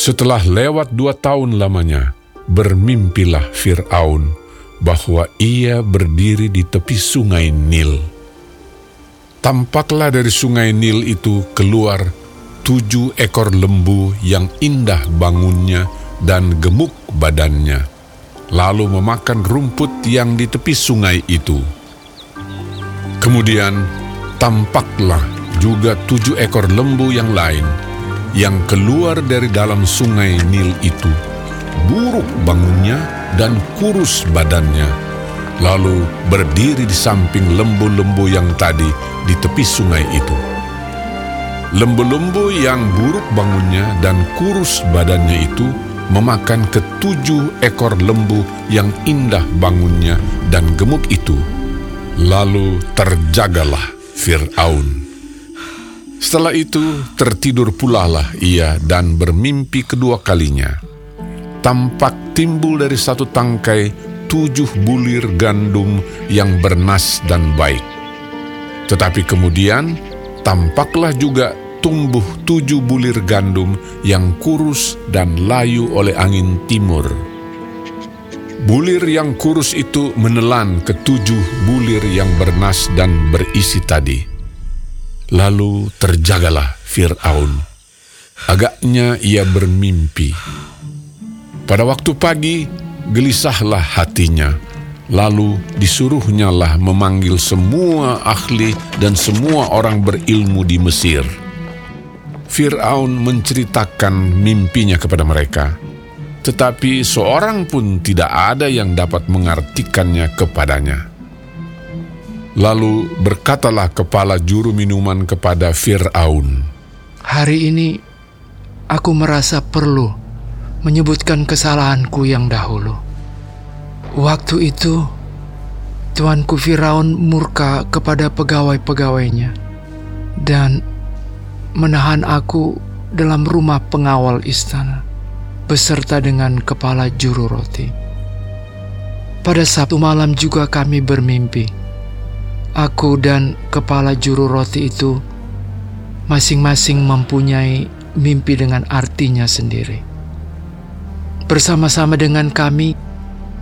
Setelah lewat dua tahun lamanya, bermimpilah Fir'aun bahwa ia berdiri di tepi sungai Nil. Tampaklah dari sungai Nil itu keluar tujuh ekor lembu yang indah bangunnya dan gemuk badannya, lalu memakan rumput yang di tepi sungai itu. Kemudian tampaklah juga tujuh ekor lembu yang lain yang keluar dari dalam sungai Nil itu, buruk bangunnya dan kurus badannya, lalu berdiri di samping lembu-lembu yang tadi di tepi sungai itu. Lembu-lembu yang buruk bangunnya dan kurus badannya itu memakan ketujuh ekor lembu yang indah bangunnya dan gemuk itu. Lalu terjagalah Fir'aun. Setelah itu tertidur pulalah ia dan bermimpi kedua kalinya. Tampak timbul dari satu tangkai tujuh bulir gandum yang bernas dan baik. Tetapi kemudian tampaklah juga tumbuh tujuh bulir gandum yang kurus dan layu oleh angin timur. Bulir yang kurus itu menelan ketujuh bulir yang bernas dan berisi tadi. Lalu terjagalah Fir'aun. Agaknya ia bermimpi. Pada waktu pagi, gelisahlah hatinya. Lalu disuruhnyalah memanggil semua ahli dan semua orang berilmu di Mesir. Fir'aun menceritakan mimpinya kepada mereka, tetapi seorang pun tidak ada yang dapat mengartikannya kepadanya. Lalu berkatalah kepala juru minuman kepada Fir'aun, Hari ini aku merasa perlu menyebutkan kesalahanku yang dahulu. Waktu itu, Tuanku Firaun murka kepada pegawai-pegawainya dan menahan aku dalam rumah pengawal istana beserta dengan kepala juru roti. Pada Sabtu malam juga kami bermimpi Aku dan kepala juru roti itu masing-masing mempunyai mimpi dengan artinya sendiri. Bersama-sama dengan kami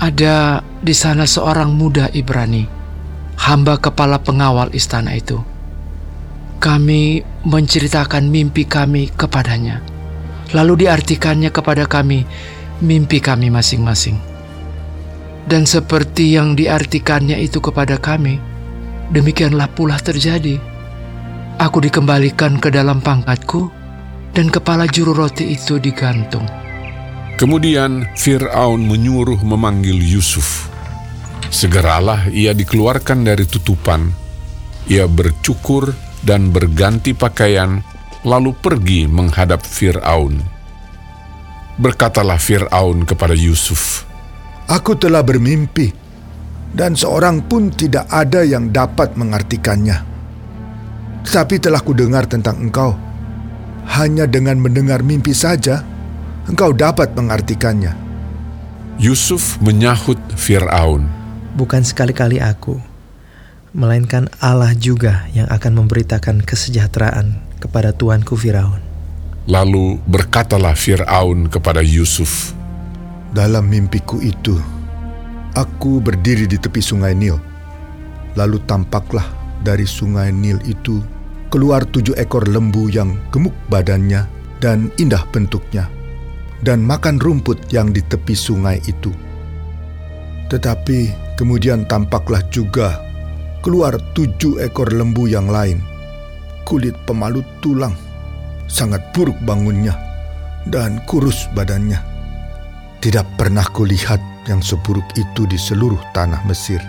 ada di sana seorang muda Ibrani, hamba kepala pengawal istana itu. Kami menceritakan mimpi kami kepadanya, lalu diartikannya kepada kami mimpi kami masing-masing. Dan seperti yang diartikannya itu kepada kami, Demikianlah pula terjadi. Aku dikembalikan ke dalam pangkatku, dan kepala juru roti itu digantung. Kemudian Fir'aun menyuruh memanggil Yusuf. Segeralah ia dikeluarkan dari tutupan. Ia bercukur dan berganti pakaian, lalu pergi menghadap Fir'aun. Berkatalah Fir'aun kepada Yusuf, Aku telah bermimpi dan seorang pun tidak ada yang dapat mengartikannya. Tetapi telah kudengar tentang engkau. Hanya dengan mendengar mimpi saja, engkau dapat mengartikannya. Yusuf menyahut Fir'aun. Bukan sekali-kali aku, melainkan Allah juga yang akan memberitakan kesejahteraan kepada tuanku Firaun. Lalu berkatalah Fir'aun kepada Yusuf, Dalam mimpiku itu, Aku berdiri di tepi sungai Nil. Lalu tampaklah dari sungai Nil itu keluar tujuh ekor lembu yang gemuk badannya dan indah bentuknya, dan makan rumput yang di tepi sungai itu. Tetapi kemudian tampaklah juga keluar tujuh ekor lembu yang lain, kulit pemalut tulang, sangat buruk bangunnya, dan kurus badannya. Tidak pernah kulihat yang seburuk itu di seluruh tanah Mesir.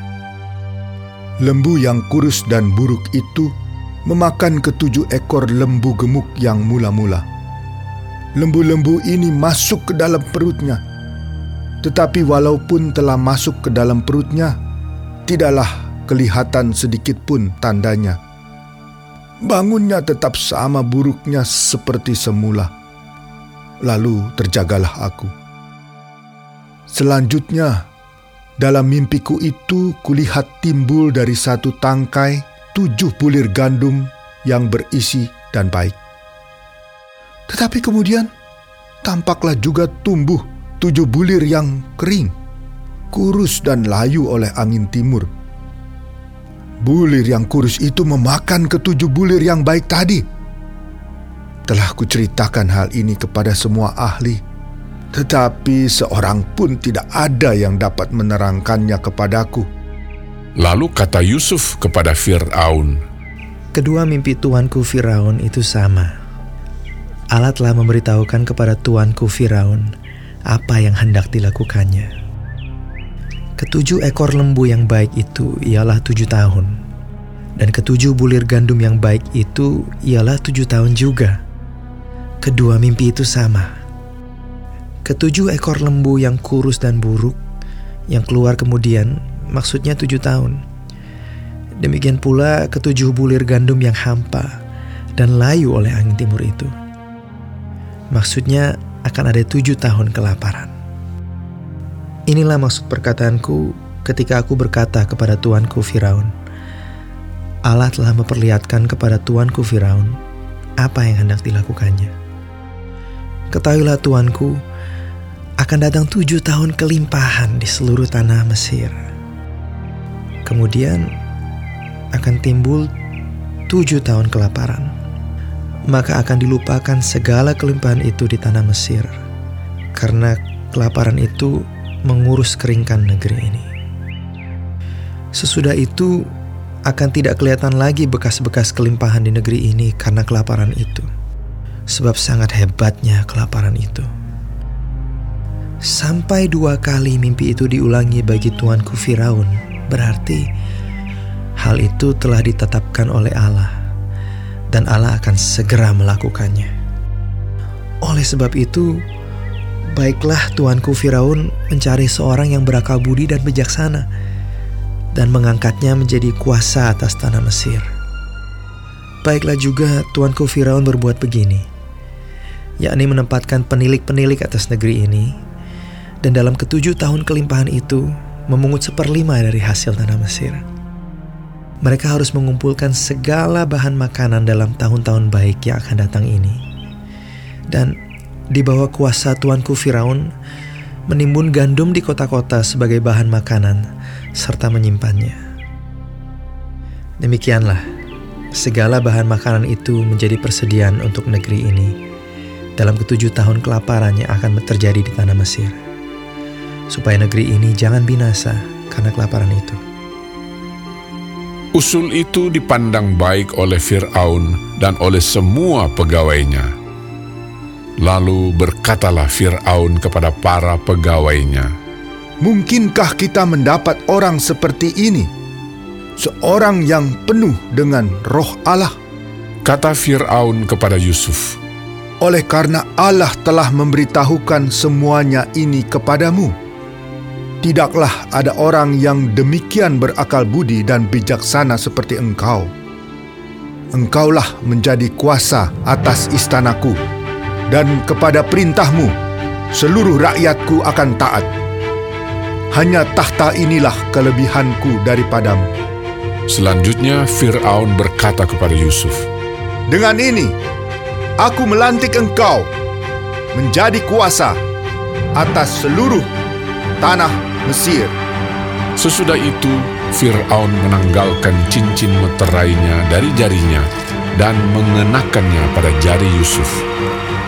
Lembu yang kurus dan buruk itu memakan ketujuh ekor lembu gemuk yang mula-mula. Lembu-lembu ini masuk ke dalam perutnya, tetapi walaupun telah masuk ke dalam perutnya, tidaklah kelihatan sedikit pun tandanya. Bangunnya tetap sama buruknya seperti semula. Lalu terjagalah aku Selanjutnya, dalam mimpiku itu kulihat timbul dari satu tangkai tujuh bulir gandum yang berisi dan baik. Tetapi kemudian tampaklah juga tumbuh tujuh bulir yang kering, kurus dan layu oleh angin timur. Bulir yang kurus itu memakan ketujuh bulir yang baik tadi. Telah kuceritakan hal ini kepada semua ahli, tetapi seorang pun tidak ada yang dapat menerangkannya kepadaku. Lalu kata Yusuf kepada Fir'aun, Kedua mimpi tuanku Firaun itu sama. Allah telah memberitahukan kepada tuanku Firaun apa yang hendak dilakukannya. Ketujuh ekor lembu yang baik itu ialah tujuh tahun, dan ketujuh bulir gandum yang baik itu ialah tujuh tahun juga. Kedua mimpi itu sama. Ketujuh ekor lembu yang kurus dan buruk, yang keluar kemudian, maksudnya tujuh tahun Demikian pula ketujuh bulir gandum yang hampa dan layu oleh angin timur itu. Maksudnya akan ada tujuh tahun kelaparan. Inilah maksud perkataanku ketika aku berkata kepada tuanku Firaun. Allah telah memperlihatkan kepada tuanku Firaun apa yang hendak dilakukannya. Ketahuilah tuanku, akan datang tujuh tahun kelimpahan di seluruh tanah Mesir. Kemudian akan timbul tujuh tahun kelaparan, maka akan dilupakan segala kelimpahan itu di tanah Mesir, karena kelaparan itu mengurus keringkan negeri ini. Sesudah itu akan tidak kelihatan lagi bekas-bekas kelimpahan di negeri ini karena kelaparan itu, sebab sangat hebatnya kelaparan itu. Sampai dua kali mimpi itu diulangi bagi tuanku Firaun, berarti Hal itu telah ditetapkan oleh Allah, dan Allah akan segera melakukannya. Oleh sebab itu, baiklah tuanku Firaun mencari seorang yang berakal budi dan bijaksana, dan mengangkatnya menjadi kuasa atas tanah Mesir. Baiklah juga tuanku Firaun berbuat begini, yakni menempatkan penilik-penilik atas negeri ini, dan dalam ketujuh tahun kelimpahan itu memungut seperlima dari hasil tanah Mesir mereka harus mengumpulkan segala bahan makanan dalam tahun-tahun baik yang akan datang ini. Dan di bawah kuasa tuanku Firaun, menimbun gandum di kota-kota sebagai bahan makanan serta menyimpannya. Demikianlah, segala bahan makanan itu menjadi persediaan untuk negeri ini dalam ketujuh tahun kelaparan yang akan terjadi di tanah Mesir, supaya negeri ini jangan binasa karena kelaparan itu. Usul itu dipandang baik oleh Fir'aun dan oleh semua pegawainya. Lalu berkatalah Fir'aun kepada para pegawainya, Mungkinkah kita mendapat orang seperti ini? Seorang yang penuh dengan roh Allah. Kata Fir'aun kepada Yusuf, Oleh karena Allah telah memberitahukan semuanya ini kepadamu Tidaklah ada orang yang demikian berakal budi dan bijaksana seperti engkau. Engkaulah menjadi kuasa atas istanaku, dan kepada perintahmu seluruh rakyatku akan taat. Hanya tahta inilah kelebihanku daripadamu. Selanjutnya Fir'aun berkata kepada Yusuf, Dengan ini, aku melantik engkau menjadi kuasa atas seluruh tanah Mesir. Sesudah itu, Fir'aun menanggalkan cincin meterainya dari jarinya dan mengenakannya pada jari Yusuf.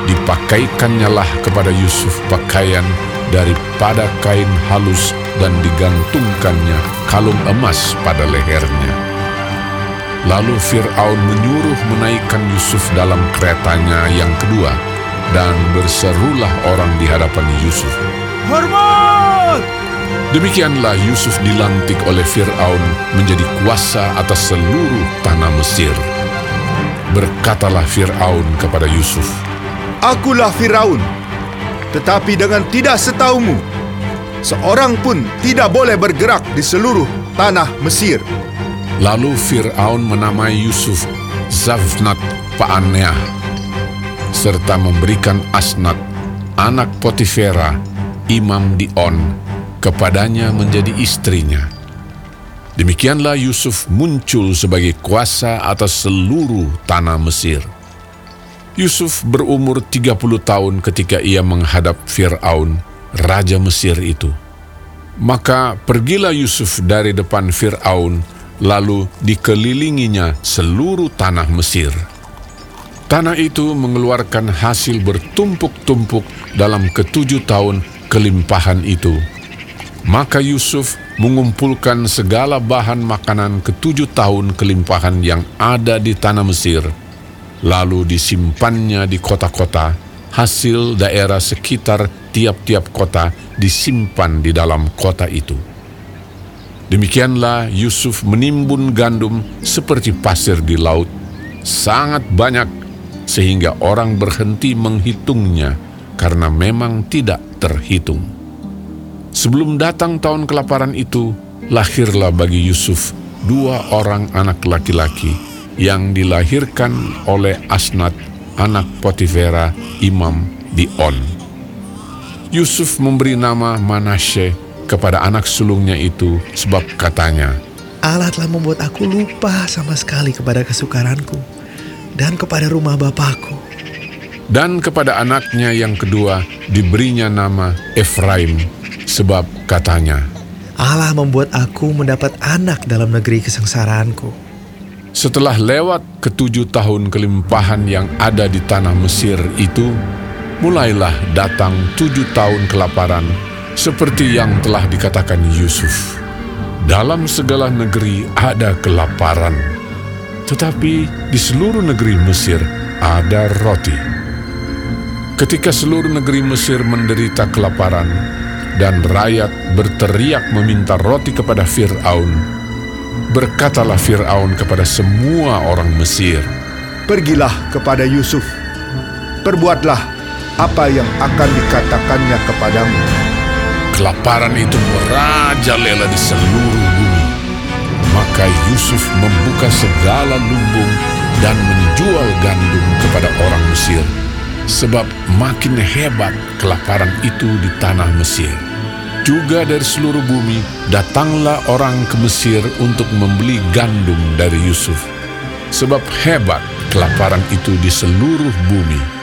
Dipakaikannya lah kepada Yusuf pakaian daripada kain halus dan digantungkannya kalung emas pada lehernya. Lalu Fir'aun menyuruh menaikkan Yusuf dalam keretanya yang kedua, dan berserulah orang di hadapan Yusuf. Hormat! Demikianlah Yusuf dilantik oleh Fir'aun menjadi kuasa atas seluruh tanah Mesir. Berkatalah Fir'aun kepada Yusuf, Akulah Fir'aun, tetapi dengan tidak setaumu, seorang pun tidak boleh bergerak di seluruh tanah Mesir. Lalu Fir'aun menamai Yusuf Zavnat Paaneah, serta memberikan Asnat, anak Potifera, imam di On, kepadanya menjadi istrinya. Demikianlah Yusuf muncul sebagai kuasa atas seluruh tanah Mesir. Yusuf berumur 30 tahun ketika ia menghadap Fir'aun, Raja Mesir itu. Maka pergilah Yusuf dari depan Fir'aun, lalu dikelilinginya seluruh tanah Mesir. Tanah itu mengeluarkan hasil bertumpuk-tumpuk dalam ketujuh tahun kelimpahan itu. Maka Yusuf mengumpulkan segala bahan makanan ketujuh tahun kelimpahan yang ada di tanah Mesir, lalu disimpannya di kota-kota, hasil daerah sekitar tiap-tiap kota disimpan di dalam kota itu. Demikianlah Yusuf menimbun gandum seperti pasir di laut, sangat banyak sehingga orang berhenti menghitungnya karena memang tidak terhitung. Sebelum datang tahun kelaparan itu, lahirlah bagi Yusuf dua orang anak laki-laki yang dilahirkan oleh Asnat, anak Potifera, imam di On. Yusuf memberi nama Manasye kepada anak sulungnya itu sebab katanya, Allah telah membuat aku lupa sama sekali kepada kesukaranku dan kepada rumah bapakku. Dan kepada anaknya yang kedua diberinya nama Efraim sebab katanya, Allah membuat aku mendapat anak dalam negeri kesengsaraanku. Setelah lewat ketujuh tahun kelimpahan yang ada di tanah Mesir itu, mulailah datang tujuh tahun kelaparan seperti yang telah dikatakan Yusuf. Dalam segala negeri ada kelaparan, tetapi di seluruh negeri Mesir ada roti. Ketika seluruh negeri Mesir menderita kelaparan dan rakyat berteriak meminta roti kepada Firaun, berkatalah Firaun kepada semua orang Mesir, Pergilah kepada Yusuf, perbuatlah apa yang akan dikatakannya kepadamu. Kelaparan itu merajalela di seluruh bumi. Maka Yusuf membuka segala lumbung dan menjual gandum kepada orang Mesir, sebab makin hebat kelaparan itu di tanah Mesir. Juga dari seluruh bumi datanglah orang ke Mesir untuk membeli gandum dari Yusuf, sebab hebat kelaparan itu di seluruh bumi.